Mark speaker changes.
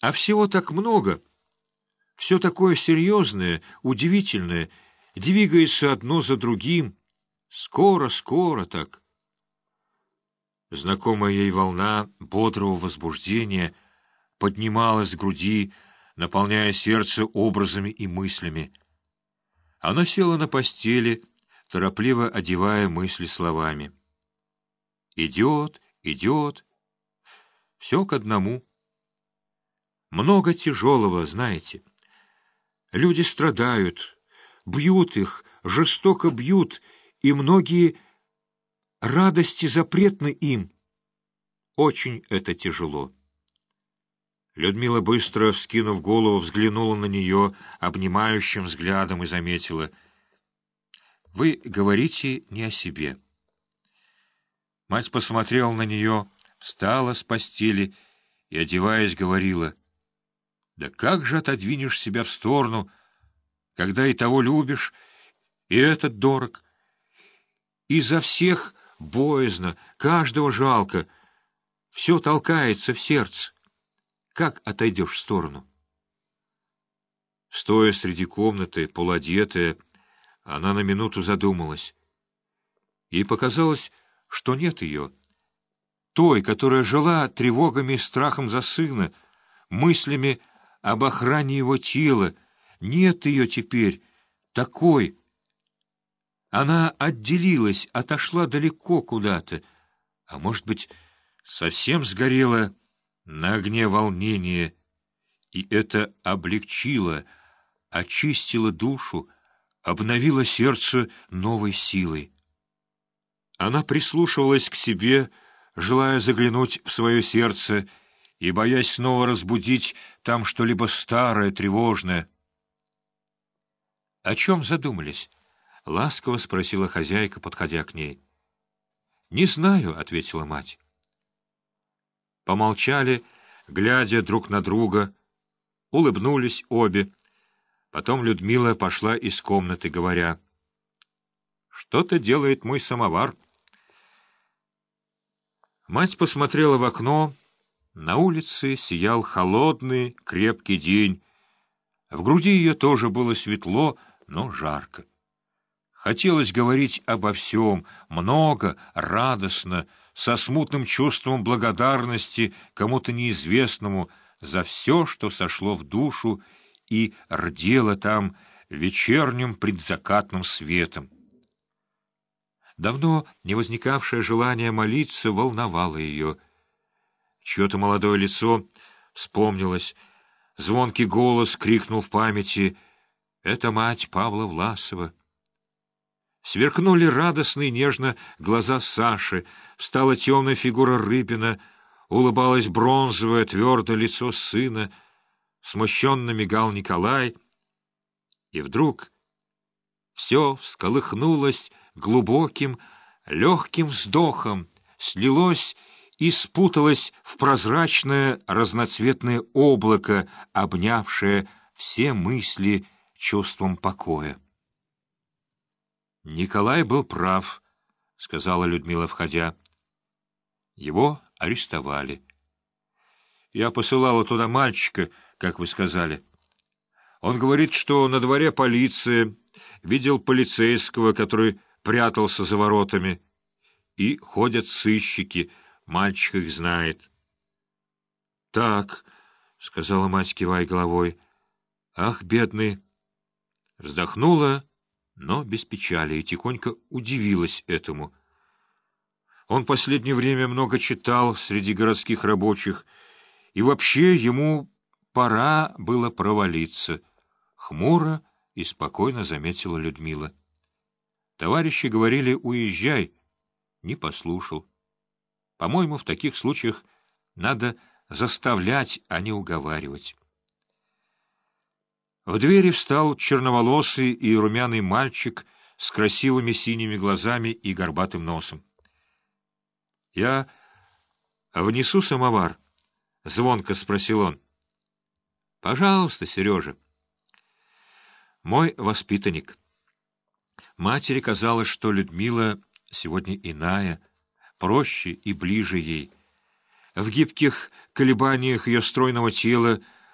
Speaker 1: А всего так много. Все такое серьезное, удивительное, двигается одно за другим. Скоро, скоро так. Знакомая ей волна бодрого возбуждения поднималась с груди, наполняя сердце образами и мыслями. Она села на постели, торопливо одевая мысли словами. «Идет, идет. Все к одному. Много тяжелого, знаете. Люди страдают, бьют их, жестоко бьют, и многие радости запретны им. Очень это тяжело». Людмила, быстро вскинув голову, взглянула на нее обнимающим взглядом и заметила. — Вы говорите не о себе. Мать посмотрела на нее, встала с постели и, одеваясь, говорила. — Да как же отодвинешь себя в сторону, когда и того любишь, и этот дорог, и за всех боязно, каждого жалко, все толкается в сердце. Как отойдешь в сторону? Стоя среди комнаты, полуодетая, она на минуту задумалась. Ей показалось, что нет ее. Той, которая жила тревогами и страхом за сына, мыслями об охране его тела, нет ее теперь, такой. Она отделилась, отошла далеко куда-то, а, может быть, совсем сгорела на огне волнения, и это облегчило, очистило душу, обновило сердце новой силой. Она прислушивалась к себе, желая заглянуть в свое сердце и боясь снова разбудить там что-либо старое, тревожное. — О чем задумались? — ласково спросила хозяйка, подходя к ней. — Не знаю, — ответила мать. Помолчали, глядя друг на друга, улыбнулись обе. Потом Людмила пошла из комнаты, говоря, «Что-то делает мой самовар». Мать посмотрела в окно. На улице сиял холодный, крепкий день. В груди ее тоже было светло, но жарко. Хотелось говорить обо всем, много, радостно, со смутным чувством благодарности кому-то неизвестному за все, что сошло в душу и рдело там вечерним предзакатным светом. Давно не возникавшее желание молиться волновало ее. Чье-то молодое лицо вспомнилось, звонкий голос крикнул в памяти. «Это мать Павла Власова». Сверкнули радостно и нежно глаза Саши, встала темная фигура Рыбина, улыбалось бронзовое твердое лицо сына, смущенно мигал Николай, и вдруг все всколыхнулось глубоким, легким вздохом, слилось и спуталось в прозрачное разноцветное облако, обнявшее все мысли чувством покоя. Николай был прав, — сказала Людмила, входя. Его арестовали. Я посылала туда мальчика, как вы сказали. Он говорит, что на дворе полиция, видел полицейского, который прятался за воротами, и ходят сыщики, мальчик их знает. — Так, — сказала мать, кивая головой, — ах, бедный! Вздохнула но без печали, и тихонько удивилась этому. Он последнее время много читал среди городских рабочих, и вообще ему пора было провалиться. Хмуро и спокойно заметила Людмила. Товарищи говорили «уезжай», не послушал. По-моему, в таких случаях надо заставлять, а не уговаривать. В двери встал черноволосый и румяный мальчик с красивыми синими глазами и горбатым носом. — Я внесу самовар? — звонко спросил он. — Пожалуйста, Сережа. Мой воспитанник. Матери казалось, что Людмила сегодня иная, проще и ближе ей — В гибких колебаниях ее стройного тела